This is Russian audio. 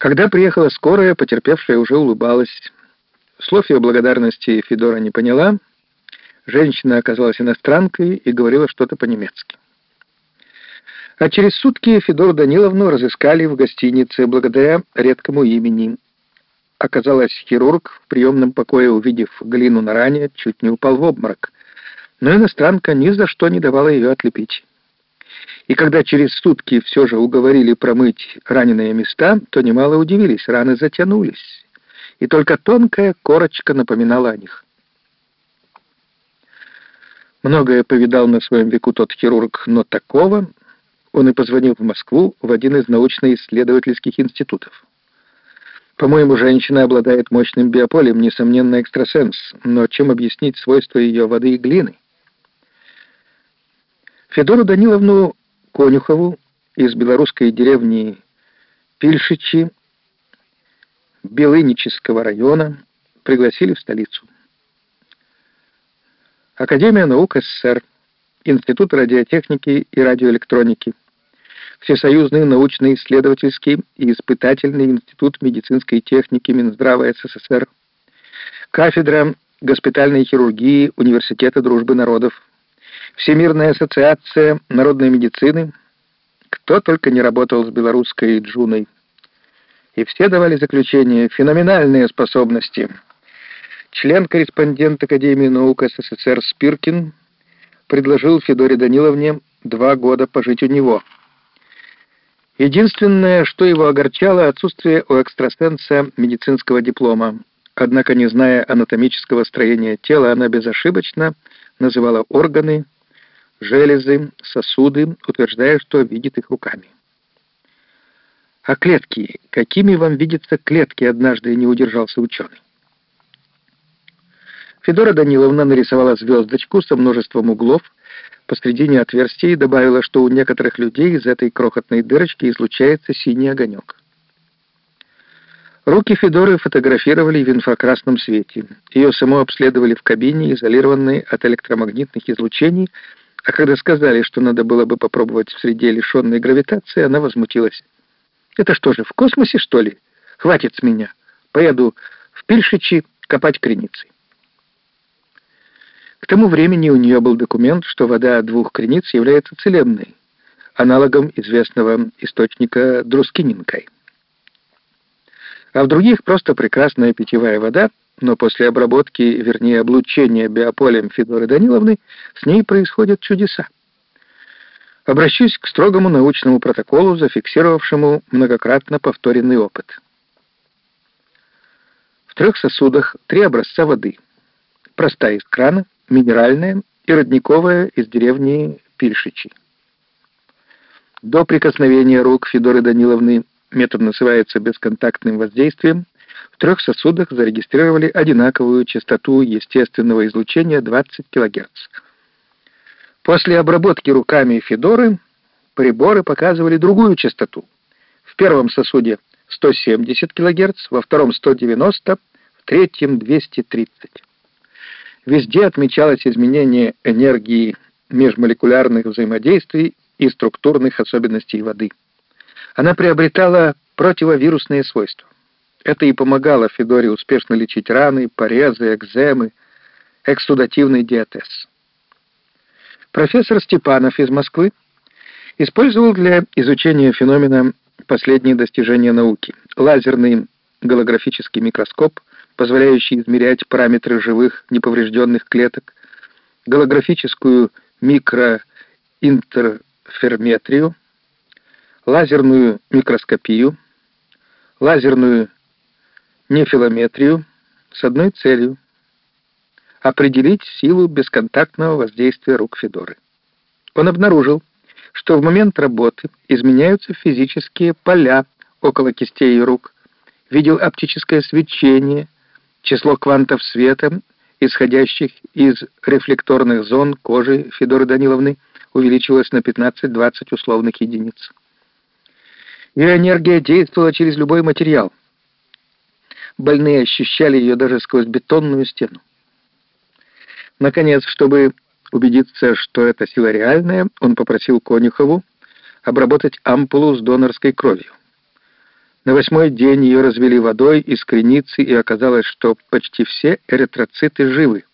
Когда приехала скорая, потерпевшая уже улыбалась. Слов ее благодарности Федора не поняла. Женщина оказалась иностранкой и говорила что-то по-немецки. А через сутки Федору Даниловну разыскали в гостинице благодаря редкому имени. Оказалось, хирург в приемном покое, увидев глину на ране, чуть не упал в обморок. Но иностранка ни за что не давала ее отлепить. И когда через сутки все же уговорили промыть раненые места, то немало удивились, раны затянулись. И только тонкая корочка напоминала о них. Многое повидал на своем веку тот хирург, но такого он и позвонил в Москву в один из научно-исследовательских институтов. По-моему, женщина обладает мощным биополем, несомненно, экстрасенс, но чем объяснить свойства ее воды и глины? Федору Даниловну Конюхову из белорусской деревни Пильшичи Белынического района пригласили в столицу. Академия наук СССР, Институт радиотехники и радиоэлектроники, Всесоюзный научно-исследовательский и испытательный институт медицинской техники Минздрава СССР, кафедра госпитальной хирургии Университета дружбы народов, Всемирная ассоциация народной медицины, кто только не работал с белорусской джуной. И все давали заключение «феноменальные способности». Член-корреспондент Академии наук СССР Спиркин предложил Федоре Даниловне два года пожить у него – Единственное, что его огорчало, отсутствие у экстрасенса медицинского диплома. Однако, не зная анатомического строения тела, она безошибочно называла органы, железы, сосуды, утверждая, что видит их руками. А клетки? Какими вам видятся клетки, однажды не удержался ученый. Федора Даниловна нарисовала звездочку со множеством углов, посредине отверстия и добавила, что у некоторых людей из этой крохотной дырочки излучается синий огонек. Руки Федоры фотографировали в инфракрасном свете. Ее само обследовали в кабине, изолированной от электромагнитных излучений, а когда сказали, что надо было бы попробовать в среде лишенной гравитации, она возмутилась. «Это что же, в космосе, что ли? Хватит с меня. Поеду в Пильшичи копать креницы». К тому времени у нее был документ, что вода двух крениц является целебной, аналогом известного источника Друскининкой. А в других просто прекрасная питьевая вода, но после обработки, вернее облучения биополем Федоры Даниловны, с ней происходят чудеса. Обращусь к строгому научному протоколу, зафиксировавшему многократно повторенный опыт. В трех сосудах три образца воды. Простая из крана, минеральная и родниковая из деревни Пильшичи. До прикосновения рук Федоры Даниловны метод называется бесконтактным воздействием. Трех сосудах зарегистрировали одинаковую частоту естественного излучения 20 кГц. После обработки руками Федоры приборы показывали другую частоту. В первом сосуде 170 кГц, во втором 190, в третьем 230. Везде отмечалось изменение энергии межмолекулярных взаимодействий и структурных особенностей воды. Она приобретала противовирусные свойства. Это и помогало Федоре успешно лечить раны, порезы, экземы, эксудативный диатез. Профессор Степанов из Москвы использовал для изучения феномена последние достижения науки. Лазерный голографический микроскоп – позволяющий измерять параметры живых неповрежденных клеток, голографическую микроинтерферометрию, лазерную микроскопию, лазерную нефилометрию с одной целью — определить силу бесконтактного воздействия рук Федоры. Он обнаружил, что в момент работы изменяются физические поля около кистей ее рук, видел оптическое свечение — Число квантов света, исходящих из рефлекторных зон кожи Федоры Даниловны, увеличилось на 15-20 условных единиц. Ее энергия действовала через любой материал. Больные ощущали ее даже сквозь бетонную стену. Наконец, чтобы убедиться, что эта сила реальная, он попросил Конюхову обработать ампулу с донорской кровью. На восьмой день ее развели водой из креницы, и оказалось, что почти все эритроциты живы.